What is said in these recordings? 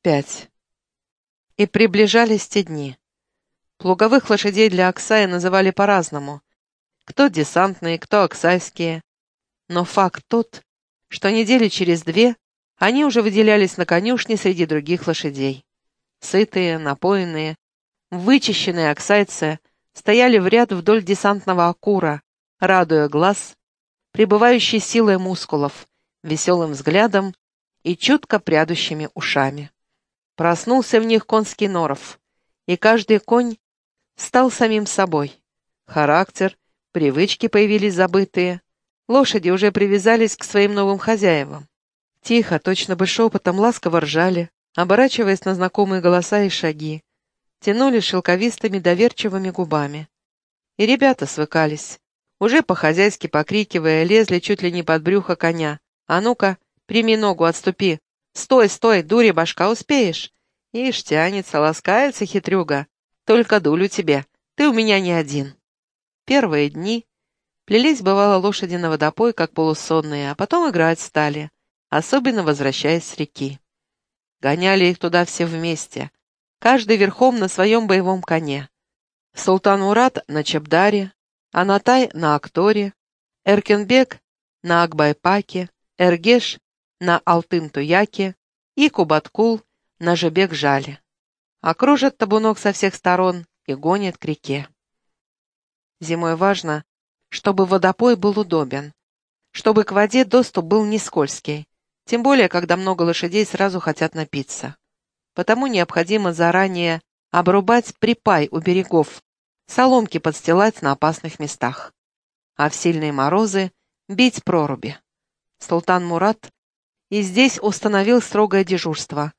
Пять. И приближались те дни. Плуговых лошадей для Оксая называли по-разному. Кто десантные, кто оксайские. Но факт тот, что недели через две они уже выделялись на конюшне среди других лошадей. Сытые, напоенные, вычищенные оксайцы стояли в ряд вдоль десантного акура, радуя глаз, пребывающей силой мускулов, веселым взглядом и чутко прядущими ушами. Проснулся в них конский норов, и каждый конь стал самим собой. Характер, привычки появились забытые, лошади уже привязались к своим новым хозяевам. Тихо, точно бы шепотом, ласково ржали, оборачиваясь на знакомые голоса и шаги, тянули шелковистыми доверчивыми губами. И ребята свыкались, уже по-хозяйски покрикивая, лезли чуть ли не под брюхо коня. «А ну-ка, прими ногу, отступи, «Стой, стой, дури башка, успеешь!» Ишь, тянется, ласкается хитрюга. «Только дулю тебе, ты у меня не один». Первые дни плелись, бывало, лошади на водопой, как полусонные, а потом играть стали, особенно возвращаясь с реки. Гоняли их туда все вместе, каждый верхом на своем боевом коне. Султан Мурат на Чебдаре, Анатай на Акторе, Эркенбек на Акбайпаке, Эргеш на Алтын-Туяке и Кубаткул на Жебек-Жале. Окружат табунок со всех сторон и гонят к реке. Зимой важно, чтобы водопой был удобен, чтобы к воде доступ был не скользкий, тем более, когда много лошадей сразу хотят напиться. Потому необходимо заранее обрубать припай у берегов, соломки подстилать на опасных местах, а в сильные морозы бить проруби. Султан Мурат и здесь установил строгое дежурство,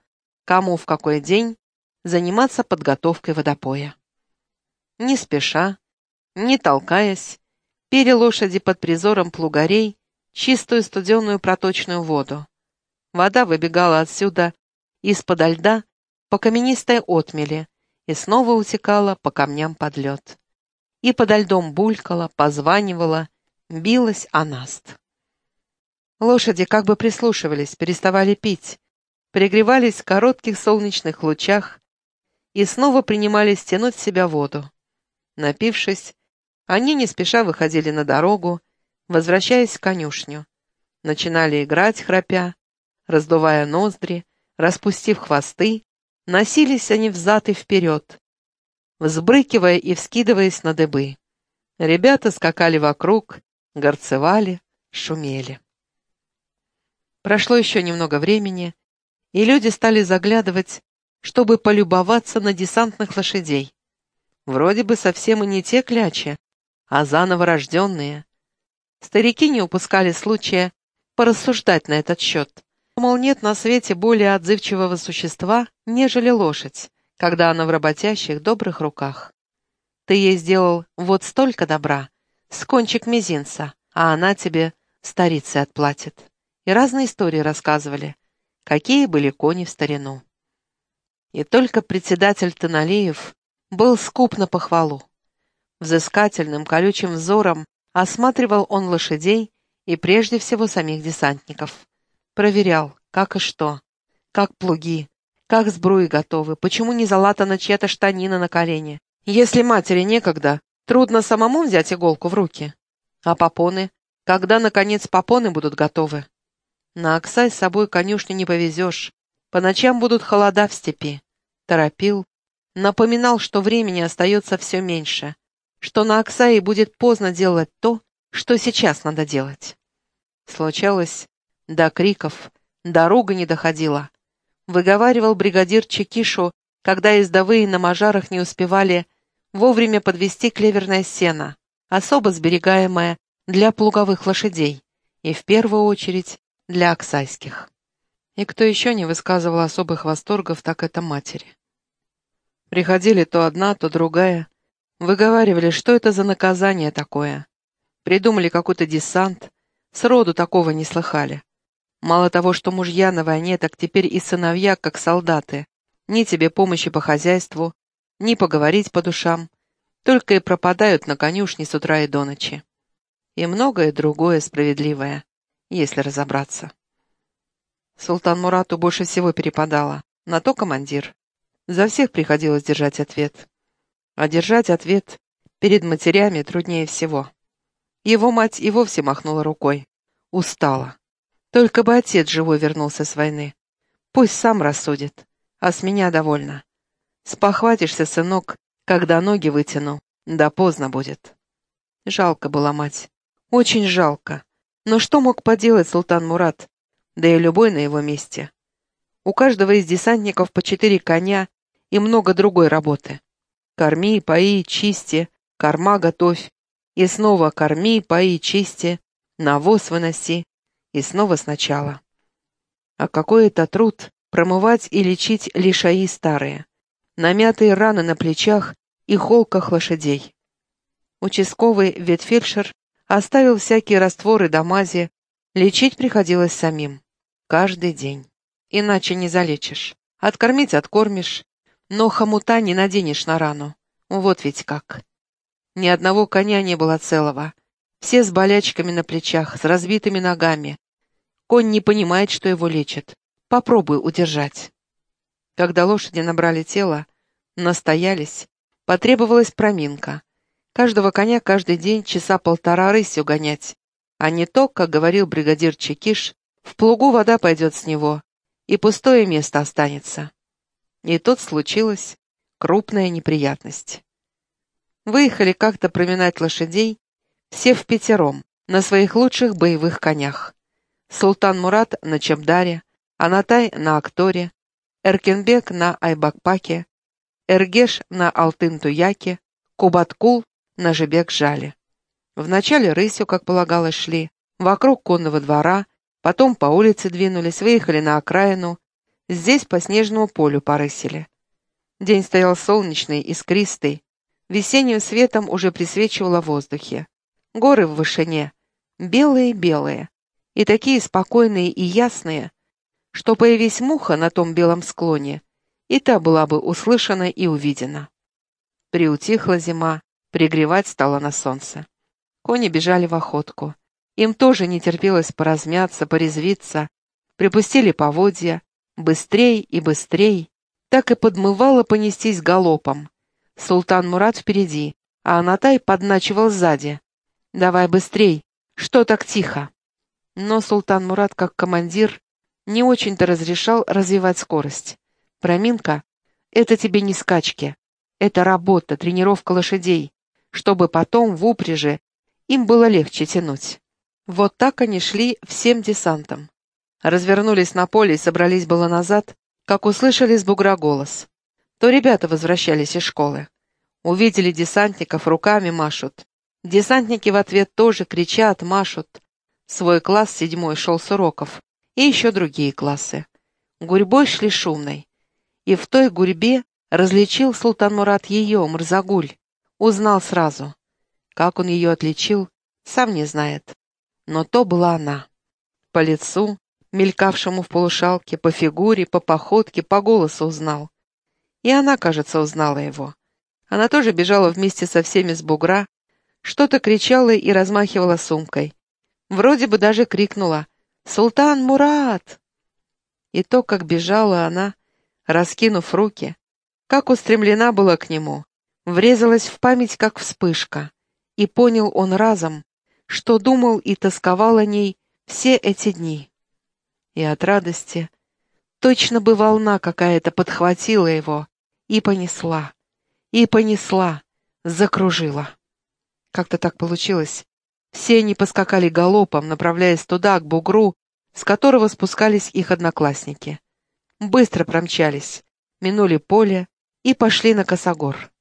кому в какой день заниматься подготовкой водопоя. Не спеша, не толкаясь, пили лошади под призором плугарей чистую студеную проточную воду. Вода выбегала отсюда из-под льда по каменистой отмели и снова утекала по камням под лед. И подо льдом булькала, позванивала, билась о наст. Лошади как бы прислушивались, переставали пить, пригревались в коротких солнечных лучах и снова принимались тянуть в себя воду. Напившись, они не спеша выходили на дорогу, возвращаясь в конюшню. Начинали играть, храпя, раздувая ноздри, распустив хвосты, носились они взад и вперед, взбрыкивая и вскидываясь на дыбы. Ребята скакали вокруг, горцевали, шумели. Прошло еще немного времени, и люди стали заглядывать, чтобы полюбоваться на десантных лошадей. Вроде бы совсем и не те клячи, а заново рожденные. Старики не упускали случая порассуждать на этот счет. Мол, нет на свете более отзывчивого существа, нежели лошадь, когда она в работящих, добрых руках. Ты ей сделал вот столько добра, с кончик мизинца, а она тебе старицей отплатит и разные истории рассказывали, какие были кони в старину. И только председатель Таналеев был скуп на похвалу. Взыскательным, колючим взором осматривал он лошадей и прежде всего самих десантников. Проверял, как и что, как плуги, как сбруи готовы, почему не залатана чья-то штанина на колене. Если матери некогда, трудно самому взять иголку в руки. А попоны? Когда, наконец, попоны будут готовы? На Оксай с собой конюшню не повезешь. По ночам будут холода в степи. Торопил. Напоминал, что времени остается все меньше. Что на Оксае будет поздно делать то, что сейчас надо делать. Случалось, до криков, дорога не доходила. Выговаривал бригадир Чекишу, когда ездовые на мажарах не успевали вовремя подвести клеверное сено, особо сберегаемое для плуговых лошадей, и в первую очередь для оксайских. И кто еще не высказывал особых восторгов, так это матери. Приходили то одна, то другая, выговаривали, что это за наказание такое. Придумали какой-то десант, сроду такого не слыхали. Мало того, что мужья на войне, так теперь и сыновья, как солдаты. Ни тебе помощи по хозяйству, ни поговорить по душам. Только и пропадают на конюшне с утра и до ночи. И многое другое справедливое если разобраться. Султан Мурату больше всего перепадало. на то командир. За всех приходилось держать ответ. А держать ответ перед матерями труднее всего. Его мать и вовсе махнула рукой. Устала. Только бы отец живой вернулся с войны. Пусть сам рассудит, а с меня довольна. Спохватишься, сынок, когда ноги вытяну, да поздно будет. Жалко была мать. Очень жалко. Но что мог поделать султан Мурат? Да и любой на его месте. У каждого из десантников по четыре коня и много другой работы. Корми, пои, чисти, корма готовь. И снова корми, пои, чисти, навоз выноси. И снова сначала. А какой это труд промывать и лечить лишаи старые, намятые раны на плечах и холках лошадей. Участковый ветфельдшер оставил всякие растворы до мази, лечить приходилось самим. Каждый день. Иначе не залечишь. Откормить откормишь, но хомута не наденешь на рану. Вот ведь как. Ни одного коня не было целого. Все с болячками на плечах, с разбитыми ногами. Конь не понимает, что его лечат. Попробуй удержать. Когда лошади набрали тело, настоялись, потребовалась проминка. Каждого коня каждый день часа полтора рысью гонять, а не то, как говорил бригадир Чекиш, в плугу вода пойдет с него, и пустое место останется. И тут случилась крупная неприятность. Выехали как-то проминать лошадей, все в пятером, на своих лучших боевых конях. Султан Мурат на Чабдаре, Анатай на Акторе, Эркенбек на Айбакпаке, Эргеш на Алтын-Туяке, Кубаткул на Жебек-Жале. Вначале рысью, как полагалось, шли, вокруг конного двора, потом по улице двинулись, выехали на окраину, здесь по снежному полю порысили. День стоял солнечный, искристый, весенним светом уже присвечивало в воздухе. Горы в вышине, белые-белые, и такие спокойные и ясные, что, появись муха на том белом склоне, и та была бы услышана и увидена. Приутихла зима, пригревать стало на солнце. Кони бежали в охотку. Им тоже не терпелось поразмяться, порезвиться. Припустили поводья, быстрей и быстрей. Так и подмывало понестись галопом. Султан Мурат впереди, а Анатай подначивал сзади. «Давай быстрей! Что так тихо?» Но султан Мурат, как командир, не очень-то разрешал развивать скорость. Проминка — это тебе не скачки. Это работа, тренировка лошадей, чтобы потом в упряжи им было легче тянуть. Вот так они шли всем десантом. Развернулись на поле и собрались было назад, как услышали с бугра голос. То ребята возвращались из школы. Увидели десантников, руками машут. Десантники в ответ тоже кричат, машут. Свой класс седьмой шел с уроков, и еще другие классы. Гурьбой шли шумной. И в той гурьбе различил Султан Мурат ее, Мрзагуль. Узнал сразу. Как он ее отличил, сам не знает. Но то была она. По лицу, мелькавшему в полушалке, по фигуре, по походке, по голосу узнал. И она, кажется, узнала его. Она тоже бежала вместе со всеми с бугра, что-то кричала и размахивала сумкой. Вроде бы даже крикнула «Султан Мурат!». И то, как бежала она, раскинув руки, как устремлена была к нему, врезалась в память, как вспышка, и понял он разом, что думал и тосковал о ней все эти дни. И от радости точно бы волна какая-то подхватила его и понесла, и понесла, закружила. Как-то так получилось, все они поскакали галопом, направляясь туда, к бугру, с которого спускались их одноклассники. Быстро промчались, минули поле и пошли на косогор.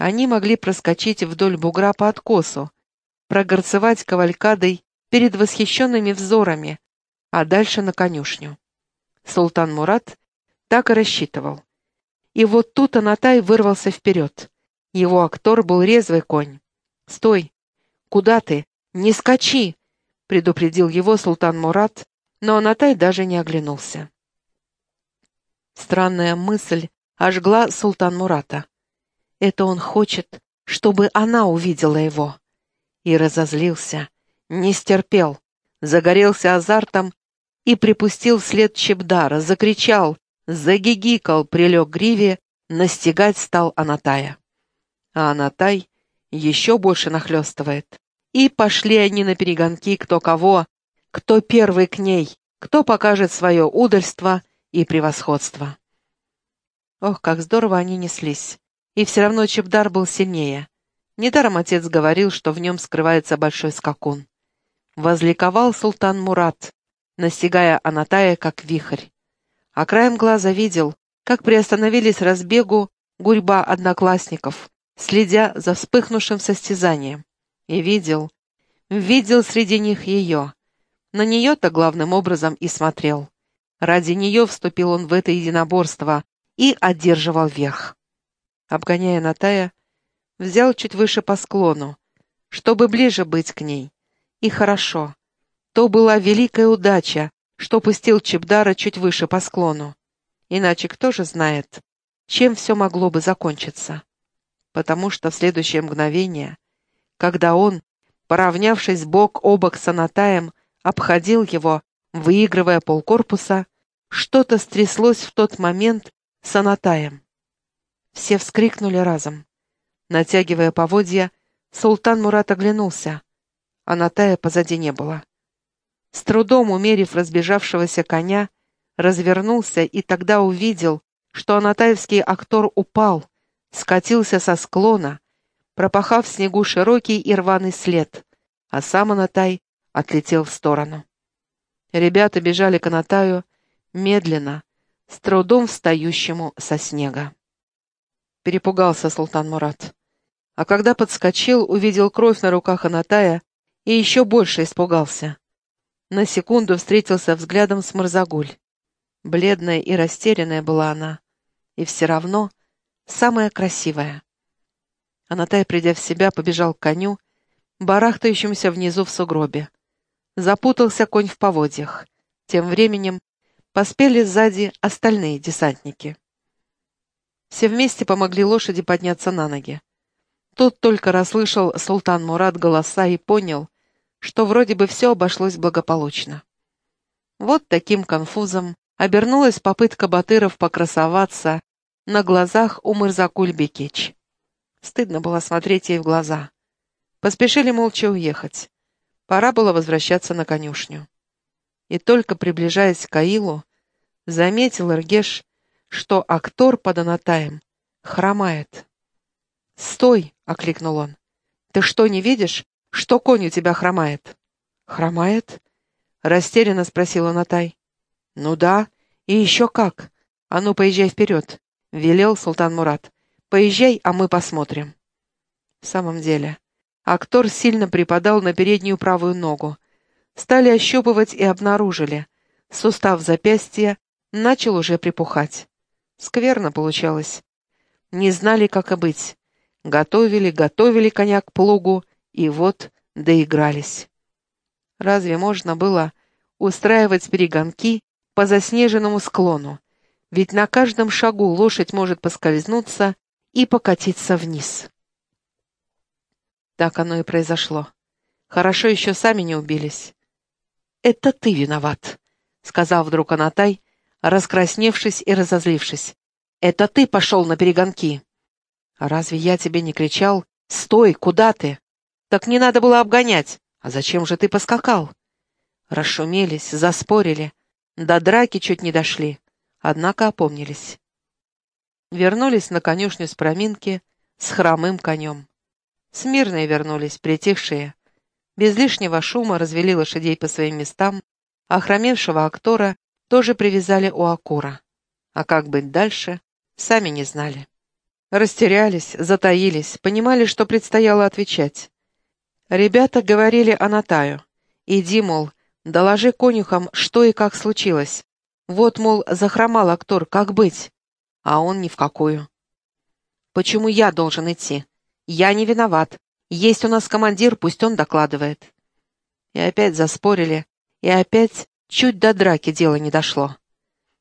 Они могли проскочить вдоль бугра по откосу, прогорцевать кавалькадой перед восхищенными взорами, а дальше на конюшню. Султан Мурат так и рассчитывал. И вот тут Анатай вырвался вперед. Его актор был резвый конь. «Стой! Куда ты? «Не скачи!» — предупредил его султан Мурат, но Анатай даже не оглянулся. Странная мысль ожгла султан Мурата. Это он хочет, чтобы она увидела его. И разозлился, не стерпел, загорелся азартом и припустил след Чебдара, закричал загигикал, прилег гриве, настигать стал Анатая. А Анатай еще больше нахлестывает. И пошли они на перегонки кто кого, кто первый к ней, кто покажет свое удальство и превосходство. Ох, как здорово они неслись. И все равно Чебдар был сильнее. Недаром отец говорил, что в нем скрывается большой скакун. Возликовал султан Мурат, настигая Анатая как вихрь. А краем глаза видел, как приостановились разбегу гурьба одноклассников, следя за вспыхнувшим состязанием. И видел, видел среди них ее. На нее-то главным образом и смотрел. Ради нее вступил он в это единоборство и одерживал верх. Обгоняя Натая, взял чуть выше по склону, чтобы ближе быть к ней. И хорошо. То была великая удача, что пустил Чебдара чуть выше по склону. Иначе кто же знает, чем все могло бы закончиться потому что в следующее мгновение, когда он, поравнявшись бок о бок с Анатаем, обходил его, выигрывая полкорпуса, что-то стряслось в тот момент с Анатаем. Все вскрикнули разом. Натягивая поводья, султан Мурат оглянулся. Анатая позади не было. С трудом умерив разбежавшегося коня, развернулся и тогда увидел, что анатаевский актор упал, скатился со склона, пропахав в снегу широкий и рваный след, а сам Анатай отлетел в сторону. Ребята бежали к Анатаю медленно, с трудом встающему со снега. Перепугался султан Мурат. А когда подскочил, увидел кровь на руках Анатая и еще больше испугался. На секунду встретился взглядом с Марзагуль. Бледная и растерянная была она. И все равно самая красивая. Анатай, придя в себя, побежал к коню, барахтающемуся внизу в сугробе. Запутался конь в поводьях. Тем временем поспели сзади остальные десантники. Все вместе помогли лошади подняться на ноги. Тут только расслышал султан Мурат голоса и понял, что вроде бы все обошлось благополучно. Вот таким конфузом обернулась попытка Батыров покрасоваться на глазах у Мырзакуль-Бекич. Стыдно было смотреть ей в глаза. Поспешили молча уехать. Пора было возвращаться на конюшню. И только приближаясь к Аилу, заметил Иргеш, что актор под Анатаем хромает. «Стой!» — окликнул он. «Ты что, не видишь, что конь у тебя хромает?» «Хромает?» — растерянно спросил Анатай. «Ну да, и еще как. А ну, поезжай вперед. — велел султан Мурат. «Поезжай, а мы посмотрим». В самом деле, актор сильно припадал на переднюю правую ногу. Стали ощупывать и обнаружили. Сустав запястья начал уже припухать. Скверно получалось. Не знали, как и быть. Готовили, готовили коня к плугу, и вот доигрались. Разве можно было устраивать перегонки по заснеженному склону? ведь на каждом шагу лошадь может поскользнуться и покатиться вниз. Так оно и произошло. Хорошо еще сами не убились. «Это ты виноват», — сказал вдруг Анатай, раскрасневшись и разозлившись. «Это ты пошел на перегонки». «А разве я тебе не кричал? Стой, куда ты?» «Так не надо было обгонять. А зачем же ты поскакал?» Расшумелись, заспорили. До драки чуть не дошли однако опомнились. Вернулись на конюшню с проминки с хромым конем. Смирные вернулись, притихшие. Без лишнего шума развели лошадей по своим местам, а хромевшего актора тоже привязали у Акура. А как быть дальше, сами не знали. Растерялись, затаились, понимали, что предстояло отвечать. Ребята говорили о Натаю. «Иди, мол, доложи конюхам, что и как случилось. Вот, мол, захромал актор, как быть? А он ни в какую. Почему я должен идти? Я не виноват. Есть у нас командир, пусть он докладывает. И опять заспорили, и опять чуть до драки дело не дошло.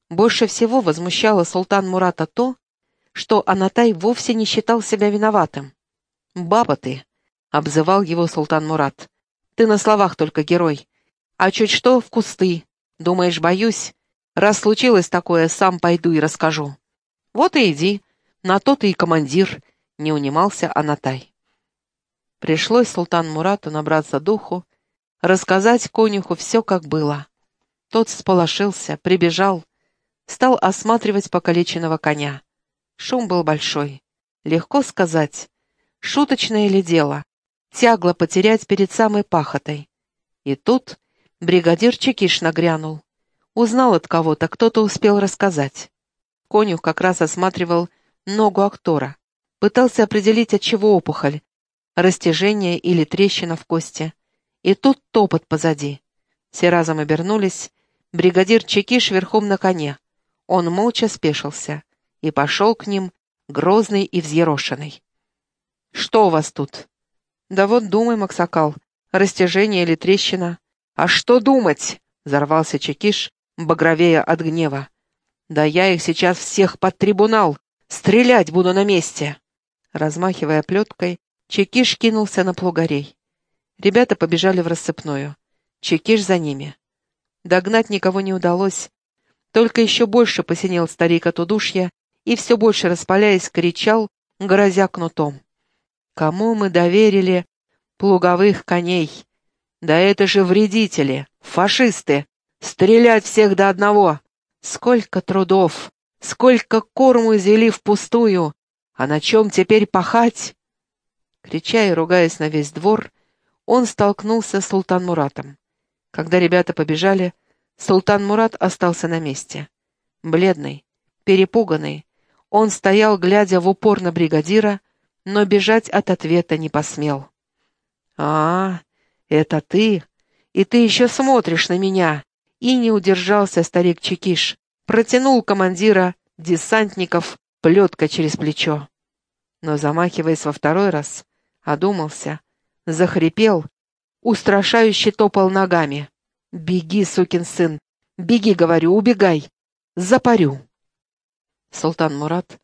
Больше всего возмущало султан Мурата то, что Анатай вовсе не считал себя виноватым. «Баба ты!» — обзывал его султан Мурат. «Ты на словах только герой. А чуть что — в кусты. Думаешь, боюсь? Раз случилось такое, сам пойду и расскажу. Вот и иди, на то ты и командир, не унимался Анатай. Пришлось султан Мурату набраться духу, рассказать конюху все, как было. Тот сполошился, прибежал, стал осматривать покалеченного коня. Шум был большой. Легко сказать, шуточное ли дело, тягло потерять перед самой пахотой. И тут бригадир Чекиш нагрянул. Узнал от кого-то, кто-то успел рассказать. Конюх как раз осматривал ногу актора, пытался определить, от чего опухоль, растяжение или трещина в кости. И тут топот позади. Все разом обернулись. Бригадир Чекиш верхом на коне. Он молча спешился и пошел к ним, грозный и взъерошенный. «Что у вас тут?» «Да вот думай, Максакал, растяжение или трещина». «А что думать?» — взорвался Чекиш, багровея от гнева. «Да я их сейчас всех под трибунал! Стрелять буду на месте!» Размахивая плеткой, Чекиш кинулся на плугарей. Ребята побежали в рассыпную. Чекиш за ними. Догнать никого не удалось. Только еще больше посинел старик от удушья и все больше распаляясь кричал, грозя кнутом. «Кому мы доверили плуговых коней? Да это же вредители, фашисты! Стрелять всех до одного! Сколько трудов, сколько корму извели впустую! А на чем теперь пахать?» Крича и ругаясь на весь двор, он столкнулся с Султан Муратом. Когда ребята побежали, Султан Мурат остался на месте. Бледный, перепуганный, он стоял, глядя в упор на бригадира, но бежать от ответа не посмел. «А, это ты? И ты еще смотришь на меня!» И не удержался старик Чекиш, протянул командира десантников плетка через плечо. Но, замахиваясь во второй раз, одумался, захрипел, устрашающе топал ногами. «Беги, сукин сын! Беги, говорю, убегай! Запарю!» Султан Мурат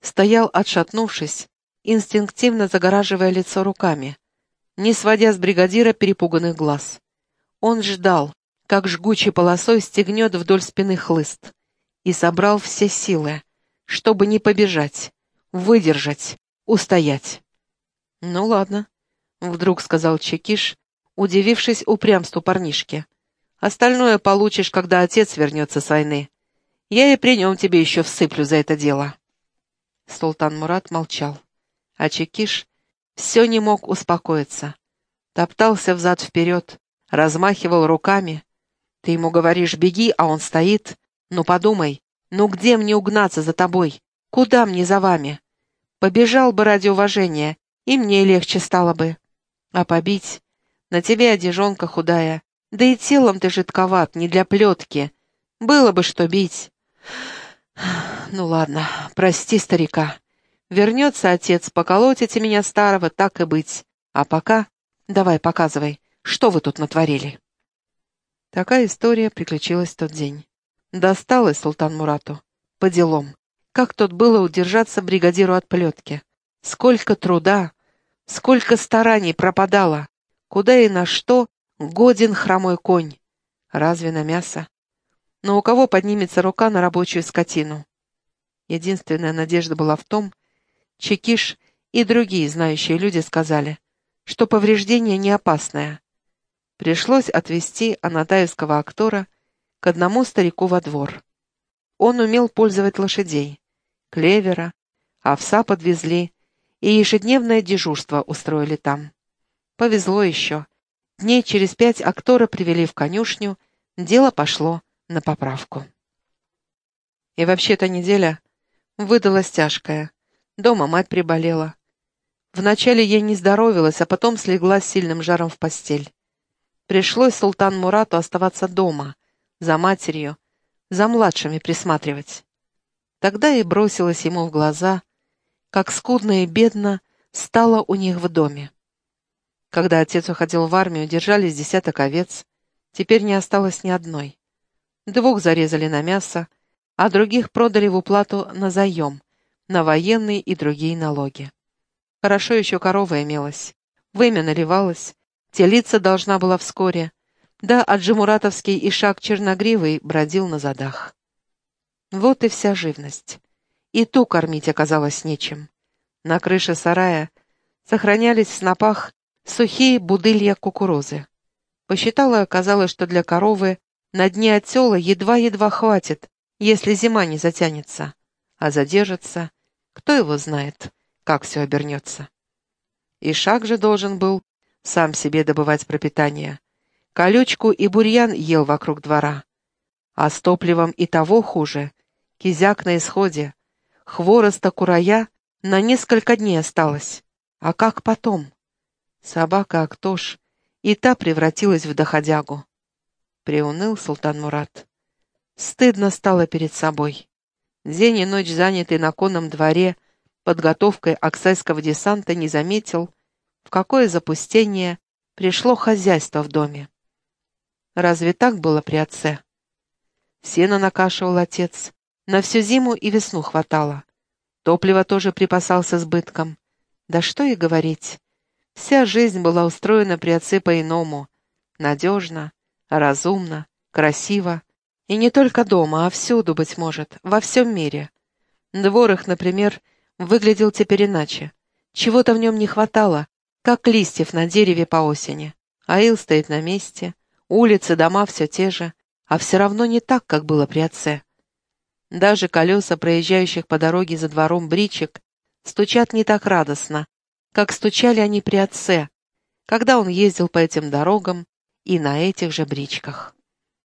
стоял, отшатнувшись, инстинктивно загораживая лицо руками, не сводя с бригадира перепуганных глаз. Он ждал, как жгучей полосой стегнет вдоль спины хлыст, и собрал все силы, чтобы не побежать, выдержать, устоять. «Ну ладно», — вдруг сказал Чекиш, удивившись упрямству парнишки. «Остальное получишь, когда отец вернется с войны. Я и при нем тебе еще всыплю за это дело». Султан Мурат молчал, а Чекиш все не мог успокоиться. Топтался взад-вперед, размахивал руками. Ты ему говоришь «беги», а он стоит. Ну подумай, ну где мне угнаться за тобой? Куда мне за вами? Побежал бы ради уважения, и мне легче стало бы. А побить? На тебе одежонка худая, да и телом ты жидковат, не для плетки. Было бы что бить. Ну ладно, прости старика. Вернется отец, поколотите меня старого, так и быть. А пока давай показывай, что вы тут натворили. Такая история приключилась в тот день. Досталось Султан Мурату. По делам. Как тут было удержаться бригадиру от плетки? Сколько труда, сколько стараний пропадало. Куда и на что годен хромой конь? Разве на мясо? Но у кого поднимется рука на рабочую скотину? Единственная надежда была в том, Чекиш и другие знающие люди сказали, что повреждение не опасное. Пришлось отвезти анатаевского актора к одному старику во двор. Он умел пользовать лошадей. Клевера, овса подвезли, и ежедневное дежурство устроили там. Повезло еще. Дней через пять актора привели в конюшню, дело пошло на поправку. И вообще-то неделя выдалась тяжкая. Дома мать приболела. Вначале ей не здоровилась, а потом слегла с сильным жаром в постель. Пришлось султан Мурату оставаться дома, за матерью, за младшими присматривать. Тогда и бросилось ему в глаза — как скудно и бедно стало у них в доме. Когда отец уходил в армию, держались десяток овец, теперь не осталось ни одной. Двух зарезали на мясо, а других продали в уплату на заем, на военные и другие налоги. Хорошо еще корова имелась, вымя наливалась, телица должна была вскоре, да Аджимуратовский ишак черногривый бродил на задах. Вот и вся живность. И ту кормить оказалось нечем. На крыше сарая сохранялись в снопах сухие будылья кукурузы. Посчитала, оказалось, что для коровы на дне отсела едва-едва хватит, если зима не затянется, а задержится, кто его знает, как все обернется. И шаг же должен был сам себе добывать пропитание. Колючку и бурьян ел вокруг двора. А с топливом и того хуже. Кизяк на исходе. Хвороста курая на несколько дней осталось. А как потом? Собака Актош и та превратилась в доходягу приуныл султан Мурат. Стыдно стало перед собой. День и ночь занятый на конном дворе подготовкой аксайского десанта не заметил, в какое запустение пришло хозяйство в доме. Разве так было при отце? Сено накашивал отец, на всю зиму и весну хватало. Топливо тоже припасался с бытком. Да что и говорить. Вся жизнь была устроена при отце по-иному. Надежно, разумно, красиво. И не только дома, а всюду, быть может, во всем мире. Двор их, например, выглядел теперь иначе. Чего-то в нем не хватало, как листьев на дереве по осени. Аил стоит на месте, улицы, дома все те же, а все равно не так, как было при отце. Даже колеса проезжающих по дороге за двором бричек стучат не так радостно, как стучали они при отце, когда он ездил по этим дорогам и на этих же бричках.